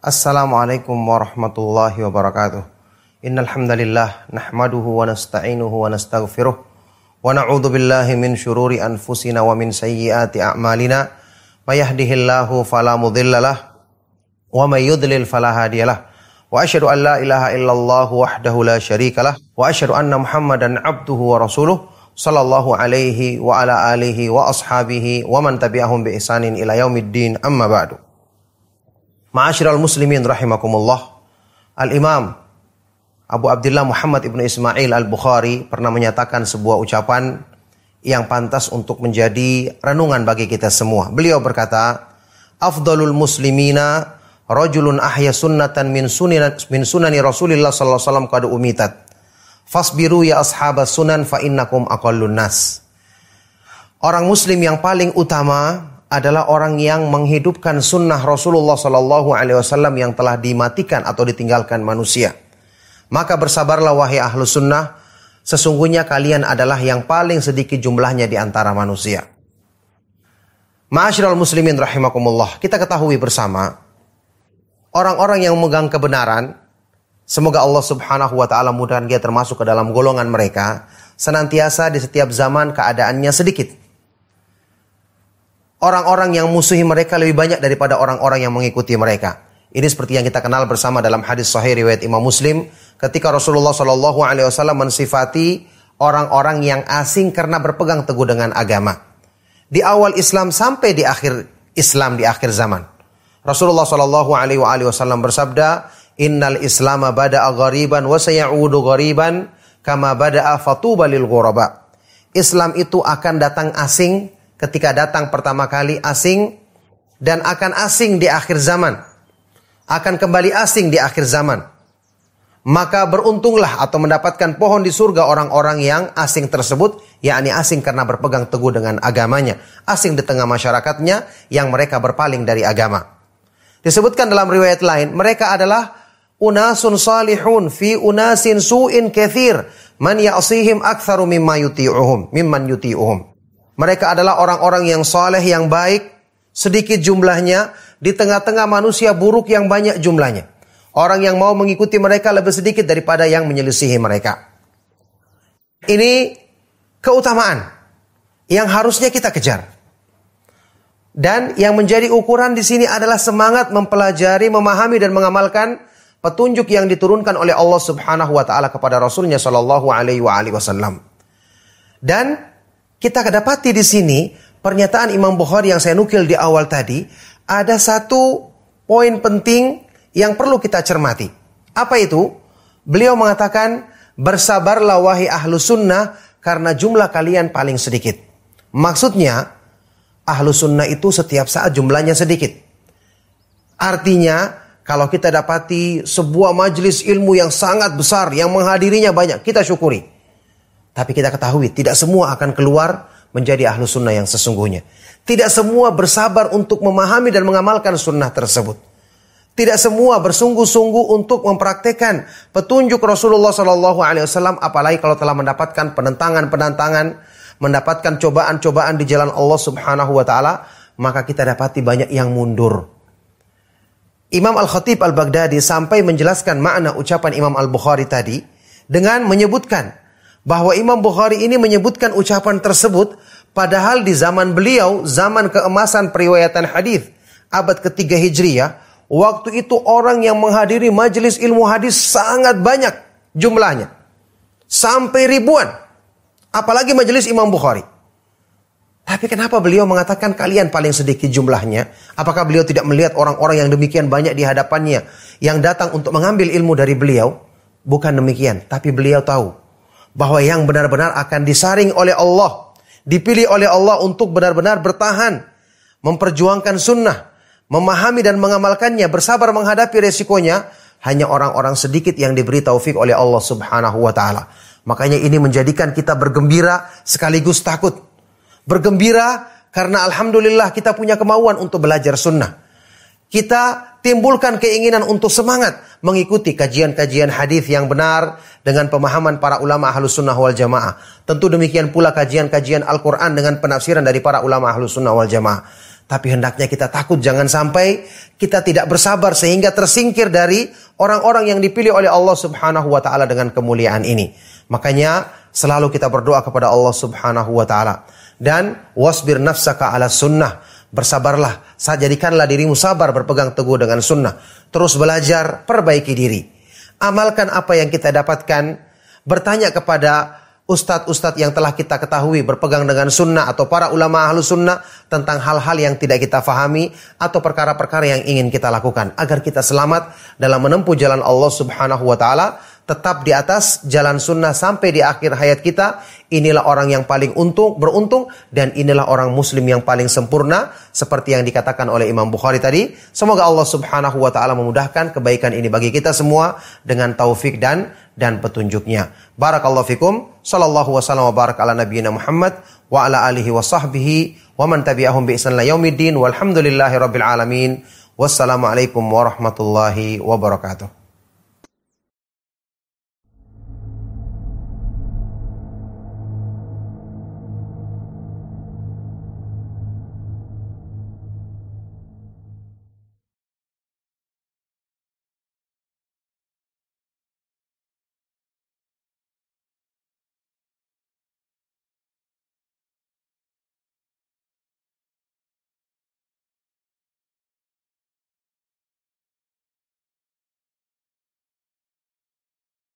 Assalamualaikum warahmatullahi wabarakatuh. Innal hamdalillah nahmaduhu wa nasta'inuhu wa nastaghfiruh wa na'udzu billahi min syururi anfusina wa min sayyiati a'malina. May yahdihillahu fala mudhillalah wa may yudlil fala hadiyalah. Wa asyhadu an la ilaha illallah wahdahu la syarikalah wa asyhadu anna Muhammadan abduhu wa rasuluh sallallahu alaihi wa ala alihi wa ashabihi wa man tabi'ahum bi ihsanin ila yaumiddin amma ba'du. Ma'asyiral muslimin rahimakumullah. Al-Imam Abu Abdullah Muhammad ibnu Ismail Al-Bukhari pernah menyatakan sebuah ucapan yang pantas untuk menjadi renungan bagi kita semua. Beliau berkata, Afdalul muslimina rajulun ahya sunnatan min sunan min sunani Rasulillah sallallahu alaihi wasallam qad umitat. Fasbiru ya ashabas sunan fa innakum aqallun nas. Orang muslim yang paling utama adalah orang yang menghidupkan sunnah Rasulullah Sallallahu Alaihi Wasallam yang telah dimatikan atau ditinggalkan manusia. Maka bersabarlah wahai ahlu sunnah, sesungguhnya kalian adalah yang paling sedikit jumlahnya di antara manusia. Ma'asyiral muslimin rahimakumullah, kita ketahui bersama, orang-orang yang memegang kebenaran, semoga Allah subhanahu wa ta'ala mudah dia termasuk ke dalam golongan mereka, senantiasa di setiap zaman keadaannya sedikit orang-orang yang musuhi mereka lebih banyak daripada orang-orang yang mengikuti mereka. Ini seperti yang kita kenal bersama dalam hadis sahih riwayat Imam Muslim ketika Rasulullah Shallallahu alaihi wasallam mensifati orang-orang yang asing karena berpegang teguh dengan agama. Di awal Islam sampai di akhir Islam di akhir zaman. Rasulullah Shallallahu alaihi wasallam bersabda, "Innal Islam bada'a ghariban wa sayaudu ghariban kama bada'a fatuba lil ghuraba." Islam itu akan datang asing ketika datang pertama kali asing dan akan asing di akhir zaman. Akan kembali asing di akhir zaman. Maka beruntunglah atau mendapatkan pohon di surga orang-orang yang asing tersebut, yakni asing karena berpegang teguh dengan agamanya, asing di tengah masyarakatnya yang mereka berpaling dari agama. Disebutkan dalam riwayat lain, mereka adalah unasun salihun fi unasin su'in kathir man ya'sihim aktsaru mimma yuti'uhum mimman yuti'uhum. Mereka adalah orang-orang yang soleh, yang baik, sedikit jumlahnya, di tengah-tengah manusia buruk yang banyak jumlahnya. Orang yang mau mengikuti mereka lebih sedikit daripada yang menyelisihi mereka. Ini keutamaan yang harusnya kita kejar. Dan yang menjadi ukuran di sini adalah semangat mempelajari, memahami dan mengamalkan petunjuk yang diturunkan oleh Allah Subhanahu wa taala kepada Rasulnya Shallallahu alaihi wasallam. Dan kita kedapati di sini pernyataan Imam Bukhari yang saya nukil di awal tadi ada satu poin penting yang perlu kita cermati. Apa itu? Beliau mengatakan bersabarlah wahai ahlu sunnah karena jumlah kalian paling sedikit. Maksudnya ahlu sunnah itu setiap saat jumlahnya sedikit. Artinya kalau kita dapati sebuah majelis ilmu yang sangat besar yang menghadirinya banyak, kita syukuri. Tapi kita ketahui tidak semua akan keluar menjadi ahlu sunnah yang sesungguhnya. Tidak semua bersabar untuk memahami dan mengamalkan sunnah tersebut. Tidak semua bersungguh-sungguh untuk mempraktekkan petunjuk Rasulullah Shallallahu Alaihi Wasallam, apalagi kalau telah mendapatkan penentangan-penentangan, mendapatkan cobaan-cobaan di jalan Allah Subhanahu Wa Taala, maka kita dapati banyak yang mundur. Imam Al Khatib Al Baghdadi sampai menjelaskan makna ucapan Imam Al Bukhari tadi dengan menyebutkan bahwa Imam Bukhari ini menyebutkan ucapan tersebut padahal di zaman beliau, zaman keemasan periwayatan hadis abad ketiga Hijriyah, waktu itu orang yang menghadiri majelis ilmu hadis sangat banyak jumlahnya. Sampai ribuan. Apalagi majelis Imam Bukhari. Tapi kenapa beliau mengatakan kalian paling sedikit jumlahnya? Apakah beliau tidak melihat orang-orang yang demikian banyak di hadapannya yang datang untuk mengambil ilmu dari beliau? Bukan demikian, tapi beliau tahu bahwa yang benar-benar akan disaring oleh Allah, dipilih oleh Allah untuk benar-benar bertahan, memperjuangkan sunnah, memahami dan mengamalkannya, bersabar menghadapi resikonya, hanya orang-orang sedikit yang diberi taufik oleh Allah Subhanahu wa taala. Makanya ini menjadikan kita bergembira sekaligus takut. Bergembira karena alhamdulillah kita punya kemauan untuk belajar sunnah. Kita timbulkan keinginan untuk semangat mengikuti kajian-kajian hadis yang benar dengan pemahaman para ulama ahlus sunnah wal jamaah. Tentu demikian pula kajian-kajian Al-Quran dengan penafsiran dari para ulama ahlus sunnah wal jamaah. Tapi hendaknya kita takut jangan sampai kita tidak bersabar sehingga tersingkir dari orang-orang yang dipilih oleh Allah Subhanahu wa taala dengan kemuliaan ini. Makanya selalu kita berdoa kepada Allah Subhanahu wa taala dan wasbir nafsaka ala sunnah. Bersabarlah, jadikanlah dirimu sabar berpegang teguh dengan sunnah. Terus belajar, perbaiki diri. Amalkan apa yang kita dapatkan. Bertanya kepada ustadz-ustadz yang telah kita ketahui berpegang dengan sunnah atau para ulama ahlu sunnah tentang hal-hal yang tidak kita fahami atau perkara-perkara yang ingin kita lakukan agar kita selamat dalam menempuh jalan Allah Subhanahu wa taala tetap di atas jalan sunnah sampai di akhir hayat kita. Inilah orang yang paling untung, beruntung dan inilah orang muslim yang paling sempurna seperti yang dikatakan oleh Imam Bukhari tadi. Semoga Allah Subhanahu wa taala memudahkan kebaikan ini bagi kita semua dengan taufik dan dan petunjuknya. Barakallahu fikum. Sallallahu wasallam wa barak ala nabiyyina Muhammad wa ala alihi wa sahbihi wa man tabi'ahum bi ihsan yaumiddin walhamdulillahi rabbil alamin. Wassalamualaikum warahmatullahi wabarakatuh.